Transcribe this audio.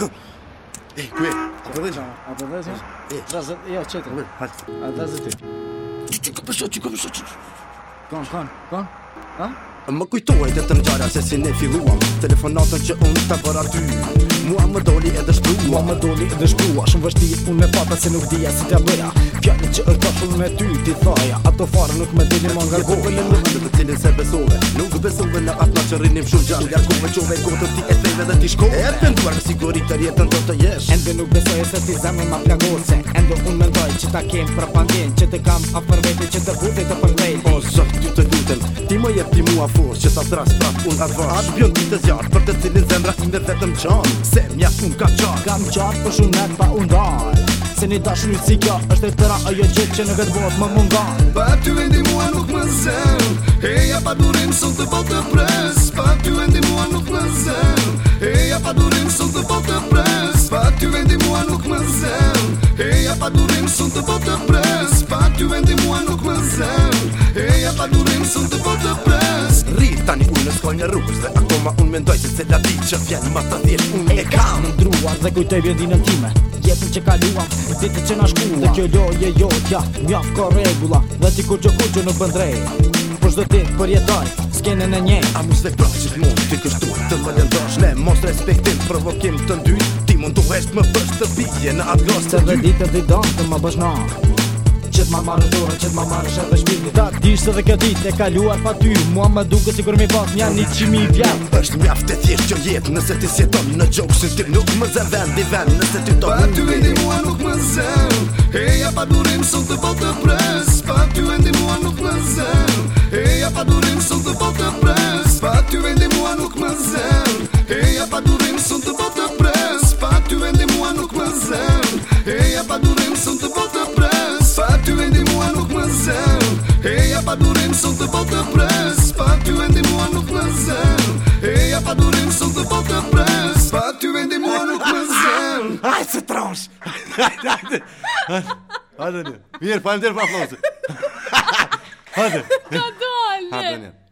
Ej, kuj jo, A të dhejshë, a të dhejshë? E, tra zët, e, o qëtër. Vërë, hajtë. A të zëtë. Që që këpësho, që këpësho, që këpësho, që këpësho. Kon, kon, kon? Më kujtoj dhe të nëgjarja se si ne filluam Telefonatën që unë të për arty Mua më doli edhe shprua Mua më doli edhe shprua shumë vështi unë me pata se nuk dhja si të bëja Pjani që është ka shumë me ty, ti thaja Ato farë nuk me dhjë më nga gëgjë Nuk besu, që rrinim shumë gjatë Shumë ku me qove kote ti e trejve dhe ti shko E të venduar me sigurit të rjetën të të jesh nuk besoj e se si zemën ma plagose Endo unë mendoj që ta kemë për pandin Që të kam a për që të vutej të përglej O zëpë ty të vutën Ti më jetë ti mua forë që sa thras prap unë atë vash Atë bjot ti të zjarë për të cilin zendra i me vetëm qanë Se mja unë ka qanë Kam qanë për shumë pa unë Se një ta si kjo është e tëra ajo gjithë që në vetë botë më mund Pa ty vendi mua nuk më zemë Heja pa durim sot të po të pa durim sun të botë po pres Pa ty vendi mua nuk më zem Eja pa durim sun të botë po pres Pa ty vendi mua nuk më zem Eja pa durim sun të botë po pres Rrit tani unë në shkoj në rrugës Dhe akoma unë mendoj se se da di që vjen Ma të dhjel unë e kam Në ndruar dhe kujtoj vjen në time Jetën që kaluam, ditë që nashkua Dhe kjo loje jo, ja, mjaf ka regula Dhe ti kur që kur që nuk bëndrej Për shdo ti përjetoj, s'kene në njej A mu se prafë që t'mon, ti kështu të më lëndoj me mos respektim provokim të ndyt Ti mund të hesht më përsh të bije në atë glas të dy Se dhe ditë dhe të më bësh na Qëtë ma marë dore, qëtë ma marë shërë dhe shpirë Ta dishtë dhe këtë ditë e kaluar pa ty Mua më duke si kur mi pas një një qimi vjetë është mjaftë e thjeshtë që jetë Nëse ti sjeton në gjokë si ty Nuk më zë vend i vend nëse ty to Pa ty e ndi mua nuk më zë Eja pa durim sot të po të pres Pa ty e ndi mua nuk më zë Eja pa durim sot të po të pres Pa ty vendi mua nuk me zem Eja pa durim sot të po të pres Pa ty vendi mua nuk zem Aj, se tronsh Ajde, ajde Mirë, pa më tërë pa flosë Ka do, ajde Ajde,